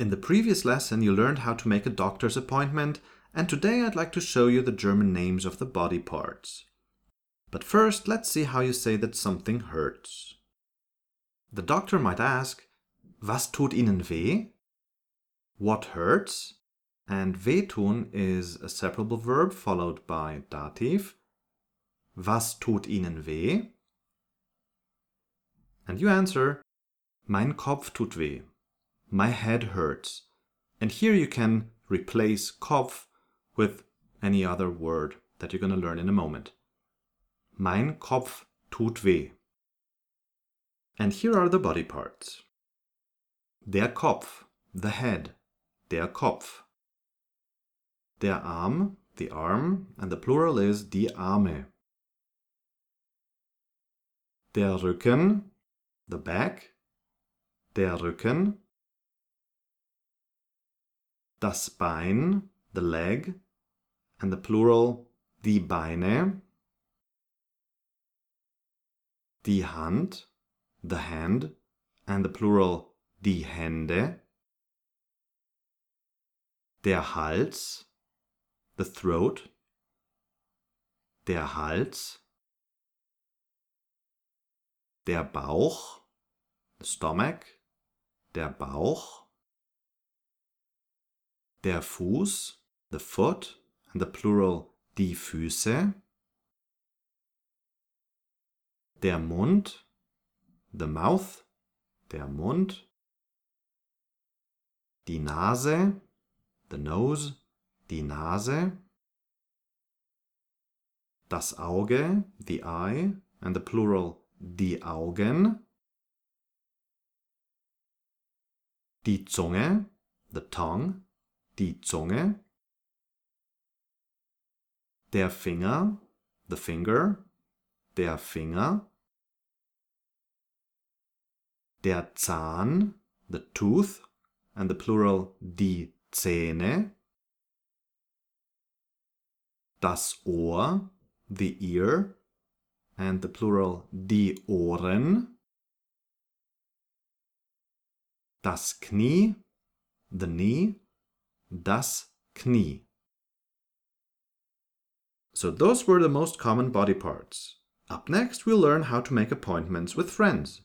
In the previous lesson, you learned how to make a doctor's appointment, and today I'd like to show you the German names of the body parts. But first, let's see how you say that something hurts. The doctor might ask, Was tut Ihnen weh? What hurts? And wehtun is a separable verb followed by dative. Was tut Ihnen weh? And you answer, Mein Kopf tut weh. My head hurts. And here you can replace Kopf with any other word that you're going to learn in a moment. Mein Kopf tut weh. And here are the body parts. Der Kopf, the head, der Kopf. Der Arm, the arm, and the plural is die Arme. Der Rücken, the back, der Rücken. Das Bein, the leg, and the plural die Beine. Die Hand, the hand, and the plural die Hände. Der Hals, the throat, der Hals. Der Bauch, the stomach, der Bauch. Der Fuß, the foot, and the plural die Füße. Der Mund, the mouth, der Mund. Die Nase, the nose, die Nase. Das Auge, the eye, and the plural die Augen. Die Zunge, the tongue, die Zunge. Der Finger, the finger, der Finger. Der Zahn, the tooth, and the plural die Zähne. Das Ohr, the ear, and the plural die Ohren. Das Knie, the knee, das Knie. So those were the most common body parts. Up next, we'll learn how to make appointments with friends.